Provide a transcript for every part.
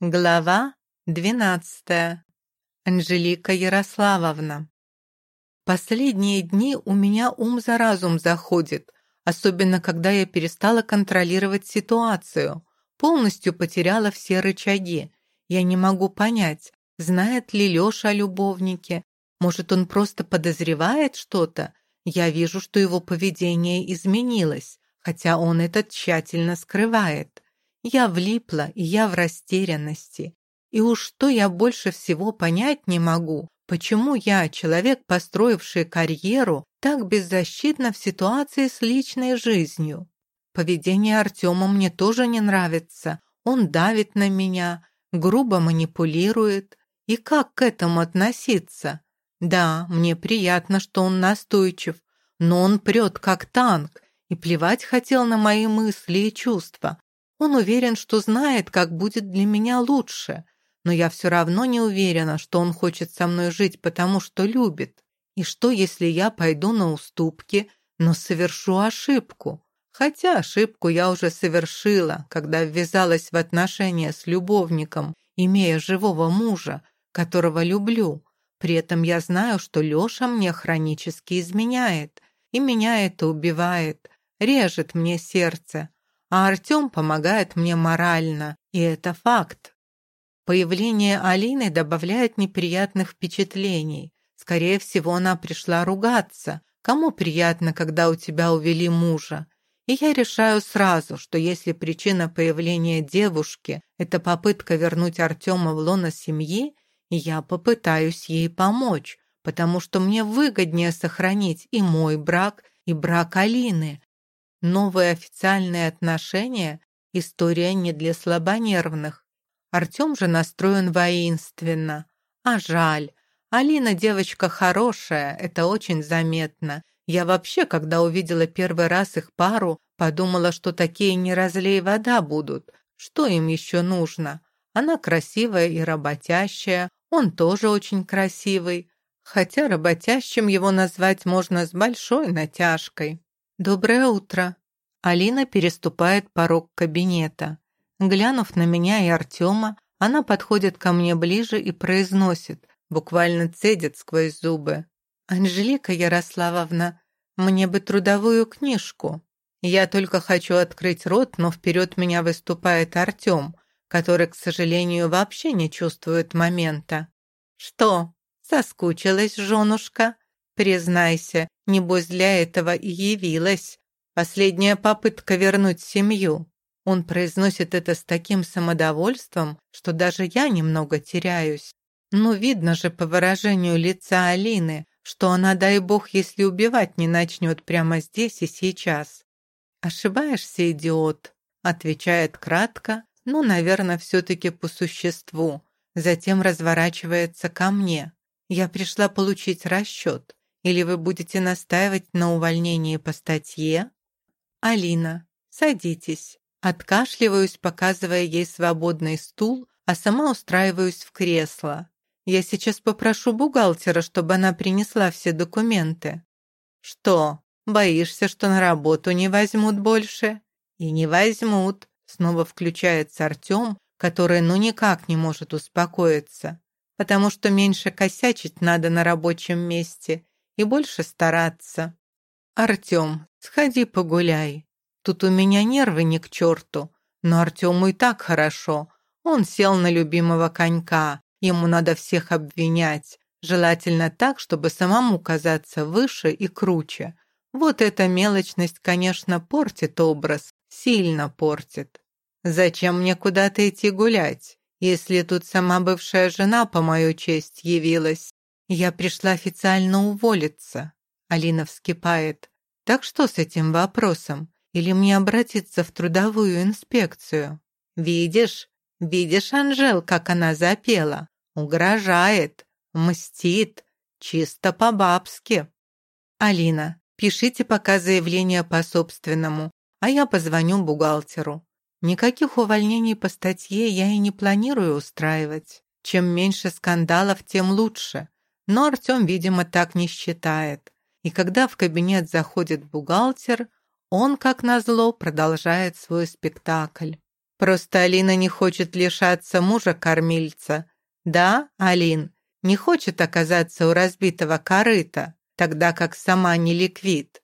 Глава двенадцатая. Анжелика Ярославовна. Последние дни у меня ум за разум заходит, особенно когда я перестала контролировать ситуацию, полностью потеряла все рычаги. Я не могу понять, знает ли Лёша о любовнике, может, он просто подозревает что-то. Я вижу, что его поведение изменилось, хотя он это тщательно скрывает. Я влипла, и я в растерянности. И уж что я больше всего понять не могу, почему я, человек, построивший карьеру, так беззащитна в ситуации с личной жизнью. Поведение Артема мне тоже не нравится. Он давит на меня, грубо манипулирует. И как к этому относиться? Да, мне приятно, что он настойчив, но он прет как танк и плевать хотел на мои мысли и чувства. Он уверен, что знает, как будет для меня лучше, но я все равно не уверена, что он хочет со мной жить, потому что любит. И что, если я пойду на уступки, но совершу ошибку? Хотя ошибку я уже совершила, когда ввязалась в отношения с любовником, имея живого мужа, которого люблю. При этом я знаю, что Леша мне хронически изменяет, и меня это убивает, режет мне сердце, а Артем помогает мне морально, и это факт. Появление Алины добавляет неприятных впечатлений. Скорее всего, она пришла ругаться. Кому приятно, когда у тебя увели мужа? И я решаю сразу, что если причина появления девушки – это попытка вернуть Артема в лоно семьи, я попытаюсь ей помочь, потому что мне выгоднее сохранить и мой брак, и брак Алины, Новые официальные отношения – история не для слабонервных. Артем же настроен воинственно. А жаль. Алина девочка хорошая, это очень заметно. Я вообще, когда увидела первый раз их пару, подумала, что такие не разлей вода будут. Что им еще нужно? Она красивая и работящая, он тоже очень красивый. Хотя работящим его назвать можно с большой натяжкой. «Доброе утро!» Алина переступает порог кабинета. Глянув на меня и Артема, она подходит ко мне ближе и произносит, буквально цедит сквозь зубы. «Анжелика Ярославовна, мне бы трудовую книжку. Я только хочу открыть рот, но вперед меня выступает Артем, который, к сожалению, вообще не чувствует момента. Что, соскучилась, женушка? Признайся, небось для этого и явилась. Последняя попытка вернуть семью. Он произносит это с таким самодовольством, что даже я немного теряюсь. Ну, видно же по выражению лица Алины, что она, дай бог, если убивать не начнет прямо здесь и сейчас. «Ошибаешься, идиот», — отвечает кратко, ну, наверное, все-таки по существу. Затем разворачивается ко мне. Я пришла получить расчет. Или вы будете настаивать на увольнении по статье? Алина, садитесь. Откашливаюсь, показывая ей свободный стул, а сама устраиваюсь в кресло. Я сейчас попрошу бухгалтера, чтобы она принесла все документы. Что, боишься, что на работу не возьмут больше? И не возьмут. Снова включается Артем, который ну никак не может успокоиться, потому что меньше косячить надо на рабочем месте и больше стараться. «Артем, сходи погуляй. Тут у меня нервы не к черту, но Артему и так хорошо. Он сел на любимого конька, ему надо всех обвинять, желательно так, чтобы самому казаться выше и круче. Вот эта мелочность, конечно, портит образ, сильно портит. Зачем мне куда-то идти гулять, если тут сама бывшая жена по мою честь явилась? «Я пришла официально уволиться», — Алина вскипает. «Так что с этим вопросом? Или мне обратиться в трудовую инспекцию?» «Видишь? Видишь, Анжел, как она запела? Угрожает, мстит, чисто по-бабски». «Алина, пишите пока заявление по собственному, а я позвоню бухгалтеру. Никаких увольнений по статье я и не планирую устраивать. Чем меньше скандалов, тем лучше. Но Артем, видимо, так не считает. И когда в кабинет заходит бухгалтер, он, как назло, продолжает свой спектакль. Просто Алина не хочет лишаться мужа-кормильца. Да, Алин, не хочет оказаться у разбитого корыта, тогда как сама не ликвид.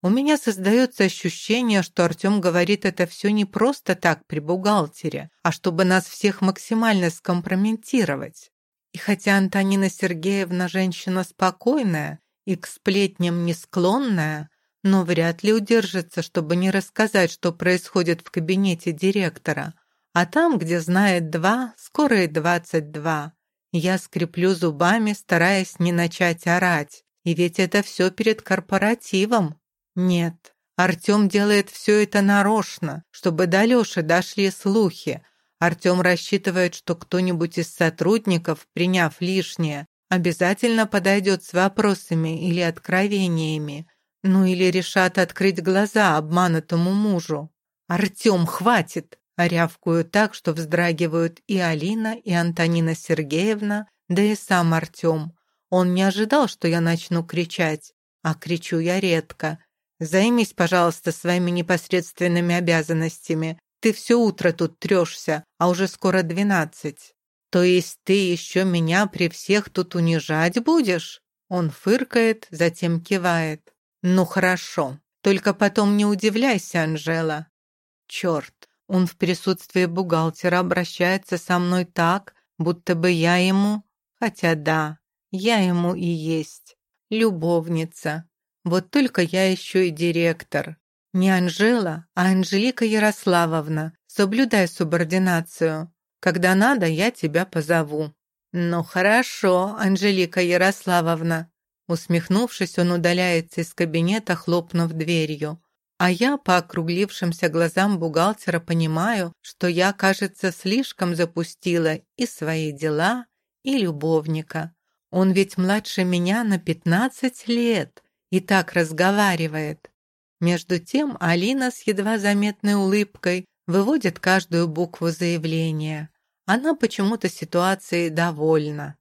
У меня создается ощущение, что Артем говорит это все не просто так при бухгалтере, а чтобы нас всех максимально скомпрометировать. И хотя Антонина Сергеевна женщина спокойная и к сплетням не склонная, но вряд ли удержится, чтобы не рассказать, что происходит в кабинете директора. А там, где знает два, скоро и двадцать два. Я скреплю зубами, стараясь не начать орать. И ведь это все перед корпоративом. Нет, Артем делает все это нарочно, чтобы до Леши дошли слухи. Артем рассчитывает, что кто-нибудь из сотрудников, приняв лишнее, обязательно подойдет с вопросами или откровениями, ну или решат открыть глаза обманутому мужу. «Артем, хватит!» Рявкую так, что вздрагивают и Алина, и Антонина Сергеевна, да и сам Артем. Он не ожидал, что я начну кричать, а кричу я редко. «Займись, пожалуйста, своими непосредственными обязанностями. Ты все утро тут трешься, а уже скоро двенадцать». «То есть ты еще меня при всех тут унижать будешь?» Он фыркает, затем кивает. «Ну хорошо, только потом не удивляйся, Анжела». «Черт, он в присутствии бухгалтера обращается со мной так, будто бы я ему, хотя да, я ему и есть, любовница. Вот только я еще и директор. Не Анжела, а Анжелика Ярославовна. Соблюдай субординацию. Когда надо, я тебя позову». «Ну хорошо, Анжелика Ярославовна». Усмехнувшись, он удаляется из кабинета, хлопнув дверью. А я по округлившимся глазам бухгалтера понимаю, что я, кажется, слишком запустила и свои дела, и любовника. Он ведь младше меня на пятнадцать лет и так разговаривает. Между тем Алина с едва заметной улыбкой выводит каждую букву заявления. Она почему-то ситуацией довольна.